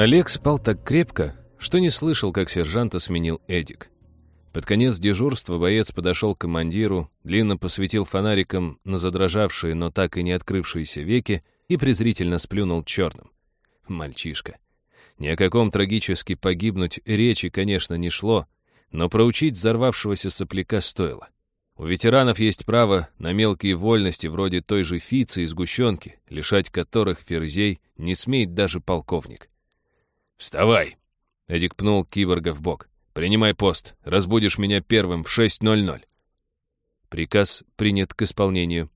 Олег спал так крепко, что не слышал, как сержанта сменил Эдик. Под конец дежурства боец подошел к командиру, длинно посветил фонариком на задрожавшие, но так и не открывшиеся веки и презрительно сплюнул черным. Мальчишка. Ни о каком трагически погибнуть речи, конечно, не шло, но проучить взорвавшегося сопляка стоило. У ветеранов есть право на мелкие вольности вроде той же фицы и сгущенки, лишать которых ферзей не смеет даже полковник. «Вставай!» — Эдик пнул киборга в бок. «Принимай пост. Разбудишь меня первым в 6.00». Приказ принят к исполнению.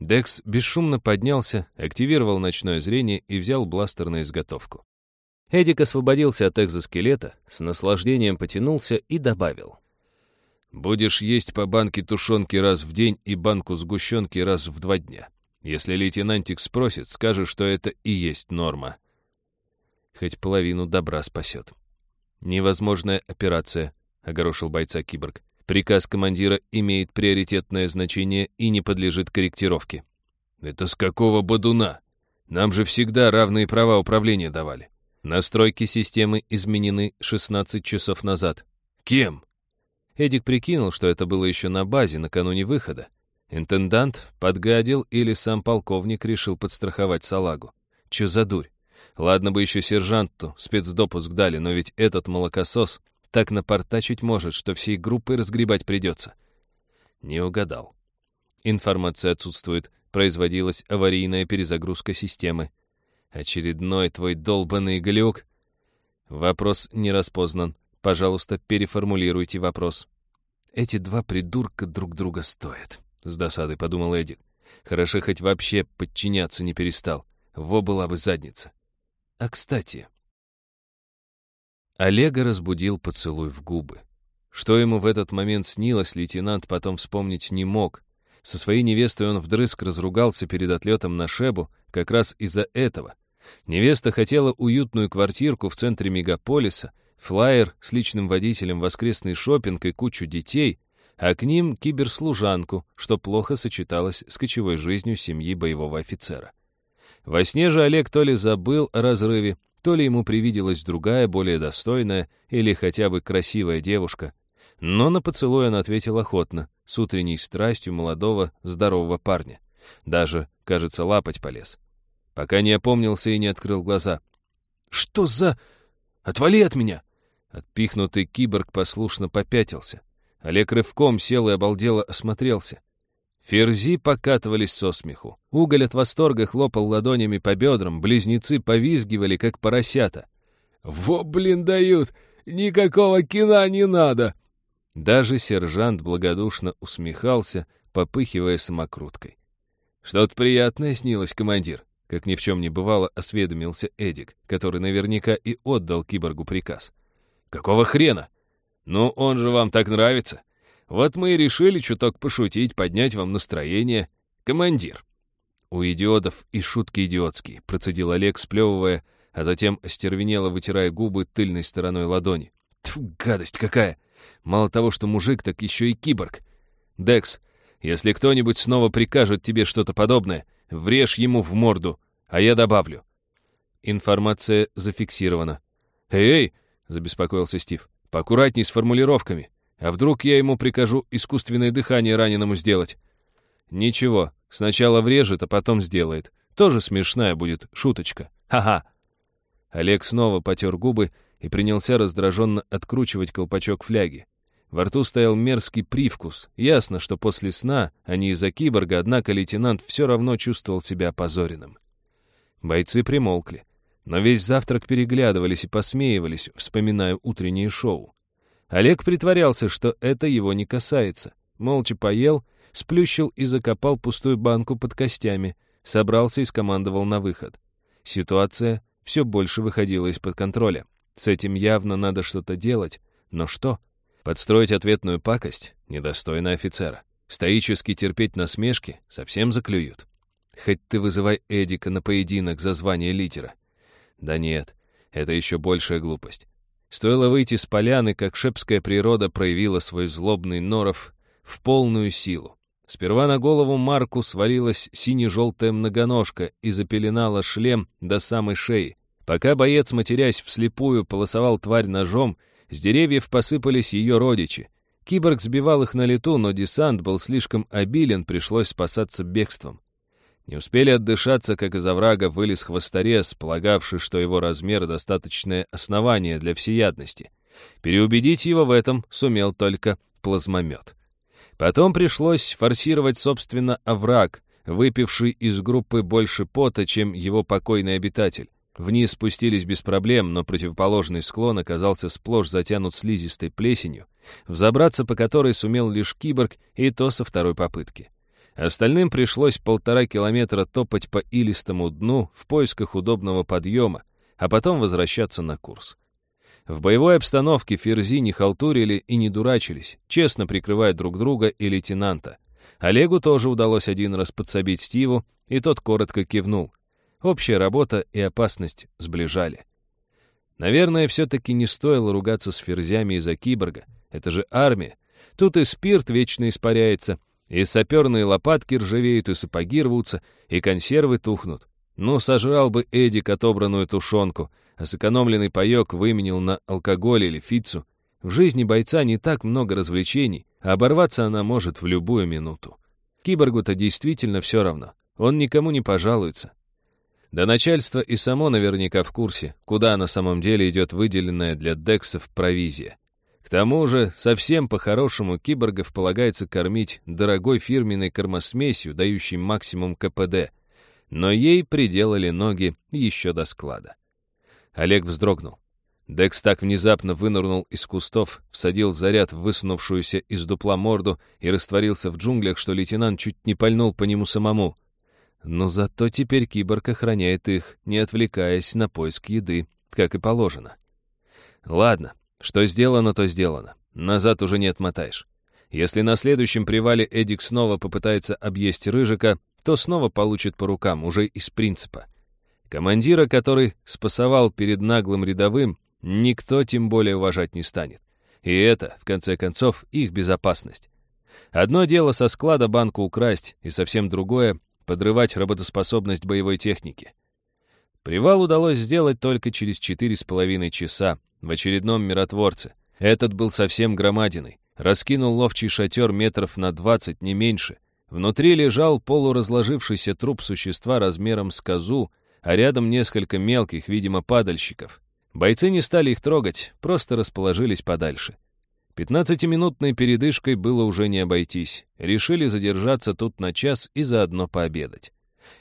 Декс бесшумно поднялся, активировал ночное зрение и взял бластер на изготовку. Эдик освободился от экзоскелета, с наслаждением потянулся и добавил. «Будешь есть по банке тушенки раз в день и банку сгущенки раз в два дня. Если лейтенантик спросит, скажешь, что это и есть норма. Хоть половину добра спасет». «Невозможная операция», — огорошил бойца киборг. «Приказ командира имеет приоритетное значение и не подлежит корректировке». «Это с какого бодуна? Нам же всегда равные права управления давали». Настройки системы изменены 16 часов назад. Кем? Эдик прикинул, что это было еще на базе, накануне выхода. Интендант подгадил или сам полковник решил подстраховать салагу. Че за дурь? Ладно бы еще сержанту спецдопуск дали, но ведь этот молокосос так напортачить может, что всей группой разгребать придется. Не угадал. Информация отсутствует, производилась аварийная перезагрузка системы. Очередной твой долбанный глюк? Вопрос не распознан. Пожалуйста, переформулируйте вопрос. Эти два придурка друг друга стоят, с досадой подумал Эдик. Хорошо, хоть вообще подчиняться не перестал. Во была бы задница. А кстати... Олега разбудил поцелуй в губы. Что ему в этот момент снилось, лейтенант потом вспомнить не мог. Со своей невестой он вдрызг разругался перед отлетом на Шебу как раз из-за этого. Невеста хотела уютную квартирку в центре мегаполиса, флаер с личным водителем, воскресный шопинг и кучу детей, а к ним киберслужанку, что плохо сочеталось с кочевой жизнью семьи боевого офицера. Во сне же Олег то ли забыл о разрыве, то ли ему привиделась другая, более достойная или хотя бы красивая девушка. Но на поцелуй он ответил охотно, с утренней страстью молодого, здорового парня. Даже, кажется, лапать полез пока не опомнился и не открыл глаза. «Что за... Отвали от меня!» Отпихнутый киборг послушно попятился. Олег рывком сел и обалдело осмотрелся. Ферзи покатывались со смеху. Уголь от восторга хлопал ладонями по бедрам, близнецы повизгивали, как поросята. «Во, блин, дают! Никакого кино не надо!» Даже сержант благодушно усмехался, попыхивая самокруткой. «Что-то приятное снилось, командир», как ни в чем не бывало, осведомился Эдик, который наверняка и отдал киборгу приказ. «Какого хрена? Ну, он же вам так нравится. Вот мы и решили чуток пошутить, поднять вам настроение. Командир». «У идиотов и шутки идиотские», — процедил Олег, сплевывая, а затем остервенело вытирая губы тыльной стороной ладони. Тьфу, гадость какая! Мало того, что мужик, так еще и киборг. Декс, если кто-нибудь снова прикажет тебе что-то подобное, врежь ему в морду, а я добавлю. Информация зафиксирована. «Эй!» — забеспокоился Стив. «Поаккуратней с формулировками. А вдруг я ему прикажу искусственное дыхание раненому сделать?» «Ничего, сначала врежет, а потом сделает. Тоже смешная будет шуточка. Ха-ха!» Олег снова потер губы и принялся раздраженно откручивать колпачок фляги. Во рту стоял мерзкий привкус. Ясно, что после сна, а не из-за киборга, однако лейтенант все равно чувствовал себя опозоренным. Бойцы примолкли, но весь завтрак переглядывались и посмеивались, вспоминая утреннее шоу. Олег притворялся, что это его не касается. Молча поел, сплющил и закопал пустую банку под костями, собрался и скомандовал на выход. Ситуация все больше выходила из-под контроля. С этим явно надо что-то делать. Но что? Подстроить ответную пакость недостойно офицера. Стоически терпеть насмешки совсем заклюют. Хоть ты вызывай Эдика на поединок за звание лидера. Да нет, это еще большая глупость. Стоило выйти с поляны, как шепская природа проявила свой злобный норов в полную силу. Сперва на голову Марку свалилась сине-желтая многоножка и запеленала шлем до самой шеи. Пока боец, матерясь вслепую, полосовал тварь ножом, с деревьев посыпались ее родичи. Киборг сбивал их на лету, но десант был слишком обилен, пришлось спасаться бегством. Не успели отдышаться, как из оврага вылез хвосторез, полагавший, что его размер — достаточное основание для всеядности. Переубедить его в этом сумел только плазмомет. Потом пришлось форсировать, собственно, овраг, выпивший из группы больше пота, чем его покойный обитатель. Вниз спустились без проблем, но противоположный склон оказался сплошь затянут слизистой плесенью, взобраться по которой сумел лишь киборг, и то со второй попытки. Остальным пришлось полтора километра топать по илистому дну в поисках удобного подъема, а потом возвращаться на курс. В боевой обстановке ферзи не халтурили и не дурачились, честно прикрывая друг друга и лейтенанта. Олегу тоже удалось один раз подсобить Стиву, и тот коротко кивнул. Общая работа и опасность сближали. Наверное, все-таки не стоило ругаться с ферзями из-за киборга. Это же армия. Тут и спирт вечно испаряется, и саперные лопатки ржавеют, и сапоги рвутся, и консервы тухнут. Ну, сожрал бы Эдик отобранную тушенку, а сэкономленный паёк выменил на алкоголь или фицу. В жизни бойца не так много развлечений, а оборваться она может в любую минуту. Киборгу-то действительно все равно. Он никому не пожалуется. Да начальство и само наверняка в курсе, куда на самом деле идет выделенная для дексов провизия. Тому же, совсем по-хорошему киборгов полагается кормить дорогой фирменной кормосмесью, дающей максимум КПД. Но ей приделали ноги еще до склада. Олег вздрогнул. Декс так внезапно вынырнул из кустов, всадил заряд в высунувшуюся из дупла морду и растворился в джунглях, что лейтенант чуть не пальнул по нему самому. Но зато теперь киборг охраняет их, не отвлекаясь на поиск еды, как и положено. Ладно, что сделано, то сделано. Назад уже не отмотаешь. Если на следующем привале Эдик снова попытается объесть Рыжика, то снова получит по рукам, уже из принципа. Командира, который спасовал перед наглым рядовым, никто тем более уважать не станет. И это, в конце концов, их безопасность. Одно дело со склада банку украсть, и совсем другое — подрывать работоспособность боевой техники. Привал удалось сделать только через четыре с половиной часа в очередном миротворце. Этот был совсем громадиной. Раскинул ловчий шатер метров на двадцать, не меньше. Внутри лежал полуразложившийся труп существа размером с козу, а рядом несколько мелких, видимо, падальщиков. Бойцы не стали их трогать, просто расположились подальше. Пятнадцатиминутной передышкой было уже не обойтись. Решили задержаться тут на час и заодно пообедать.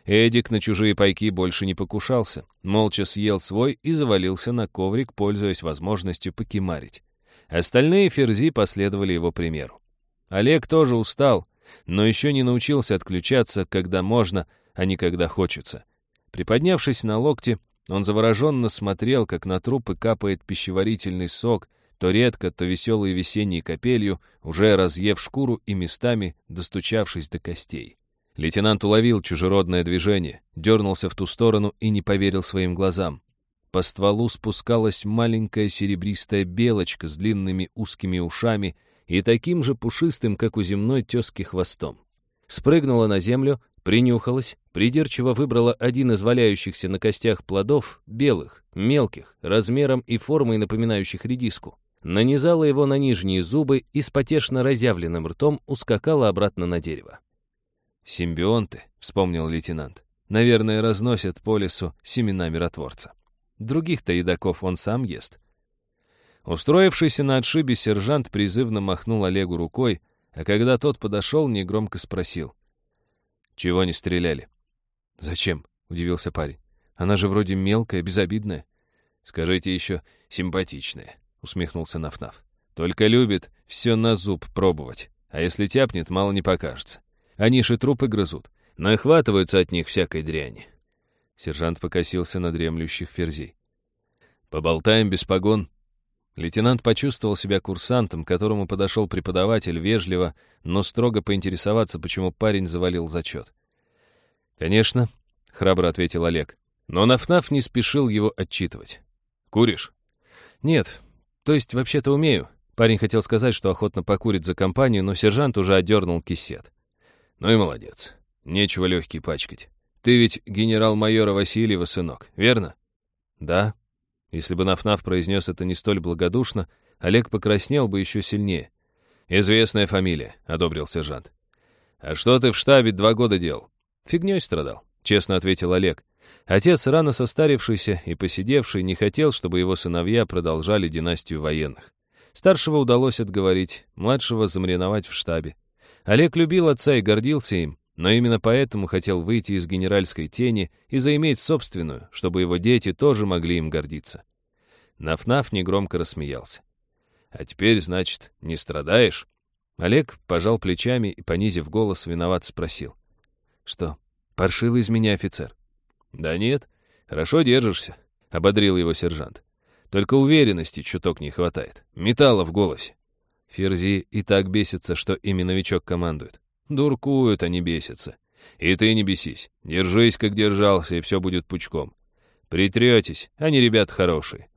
Эдик на чужие пайки больше не покушался, молча съел свой и завалился на коврик, пользуясь возможностью покемарить. Остальные ферзи последовали его примеру. Олег тоже устал, но еще не научился отключаться, когда можно, а не когда хочется. Приподнявшись на локте, он завороженно смотрел, как на трупы капает пищеварительный сок, то редко, то веселой весенней капелью, уже разъев шкуру и местами достучавшись до костей. Лейтенант уловил чужеродное движение, дернулся в ту сторону и не поверил своим глазам. По стволу спускалась маленькая серебристая белочка с длинными узкими ушами и таким же пушистым, как у земной тески, хвостом. Спрыгнула на землю, Принюхалась, придирчиво выбрала один из валяющихся на костях плодов, белых, мелких, размером и формой напоминающих редиску. Нанизала его на нижние зубы и с потешно разъявленным ртом ускакала обратно на дерево. «Симбионты», — вспомнил лейтенант, — «наверное, разносят по лесу семена миротворца. Других-то едоков он сам ест». Устроившийся на отшибе сержант призывно махнул Олегу рукой, а когда тот подошел, негромко спросил. «Чего не стреляли?» «Зачем?» — удивился парень. «Она же вроде мелкая, безобидная». «Скажите еще, симпатичная», — усмехнулся Нафнаф. «Только любит все на зуб пробовать, а если тяпнет, мало не покажется. Они же трупы грызут, нахватываются от них всякой дряни». Сержант покосился на дремлющих ферзей. «Поболтаем без погон?» Лейтенант почувствовал себя курсантом, к которому подошел преподаватель вежливо, но строго поинтересоваться, почему парень завалил зачет. «Конечно», — храбро ответил Олег. Но Нафнаф не спешил его отчитывать. «Куришь?» «Нет. То есть, вообще-то умею». Парень хотел сказать, что охотно покурит за компанию, но сержант уже одернул кисет. «Ну и молодец. Нечего легкий пачкать. Ты ведь генерал-майора Васильева сынок, верно?» Да. Если бы Нафнаф произнес это не столь благодушно, Олег покраснел бы еще сильнее. «Известная фамилия», — одобрил сержант. «А что ты в штабе два года делал?» «Фигней страдал», — честно ответил Олег. Отец, рано состарившийся и посидевший, не хотел, чтобы его сыновья продолжали династию военных. Старшего удалось отговорить, младшего замариновать в штабе. Олег любил отца и гордился им, но именно поэтому хотел выйти из генеральской тени и заиметь собственную, чтобы его дети тоже могли им гордиться. Нафнаф негромко рассмеялся. «А теперь, значит, не страдаешь?» Олег пожал плечами и, понизив голос, виноват спросил. «Что, паршивый из меня офицер?» «Да нет, хорошо держишься», — ободрил его сержант. «Только уверенности чуток не хватает, металла в голосе». Ферзи и так бесится, что ими новичок командует. Дуркуют, они бесятся. И ты не бесись. Держись, как держался, и все будет пучком. Притретесь, они ребята хорошие.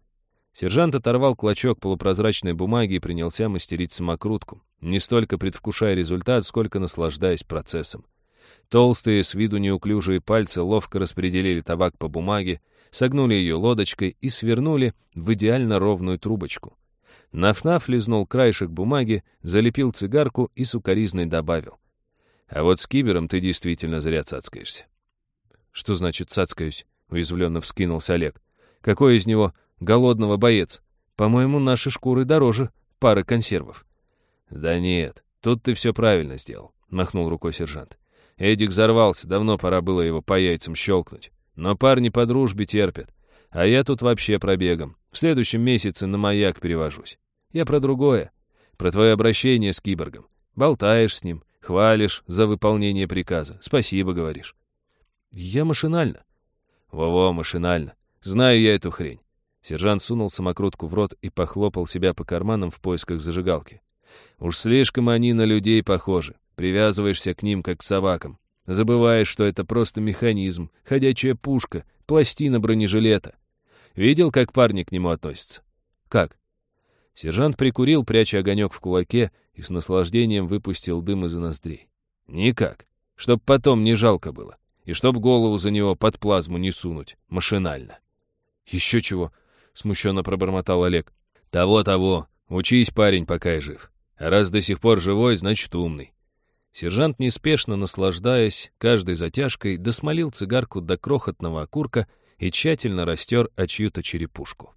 Сержант оторвал клочок полупрозрачной бумаги и принялся мастерить самокрутку, не столько предвкушая результат, сколько наслаждаясь процессом. Толстые, с виду неуклюжие пальцы ловко распределили табак по бумаге, согнули ее лодочкой и свернули в идеально ровную трубочку. Нафнаф лизнул краешек бумаги, залепил цигарку и сукоризной добавил. «А вот с кибером ты действительно зря цацкаешься». «Что значит цацкаюсь?» — уязвленно вскинулся Олег. «Какой из него голодного боец? По-моему, наши шкуры дороже пары консервов». «Да нет, тут ты все правильно сделал», — махнул рукой сержант. Эдик взорвался, давно пора было его по яйцам щелкнуть. Но парни по дружбе терпят. А я тут вообще пробегом. В следующем месяце на маяк перевожусь. Я про другое. Про твое обращение с киборгом. Болтаешь с ним, хвалишь за выполнение приказа. Спасибо, говоришь. Я машинально. Во-во, машинально. Знаю я эту хрень. Сержант сунул самокрутку в рот и похлопал себя по карманам в поисках зажигалки. Уж слишком они на людей похожи. Привязываешься к ним, как к собакам. Забываешь, что это просто механизм, ходячая пушка, пластина бронежилета. Видел, как парни к нему относятся? Как? Сержант прикурил, пряча огонек в кулаке, и с наслаждением выпустил дым из ноздрей. Никак. Чтоб потом не жалко было. И чтоб голову за него под плазму не сунуть. Машинально. Еще чего? Смущенно пробормотал Олег. Того-того. Учись, парень, пока я жив. А раз до сих пор живой, значит умный. Сержант, неспешно наслаждаясь каждой затяжкой, досмолил цигарку до крохотного окурка и тщательно растер о чью-то черепушку.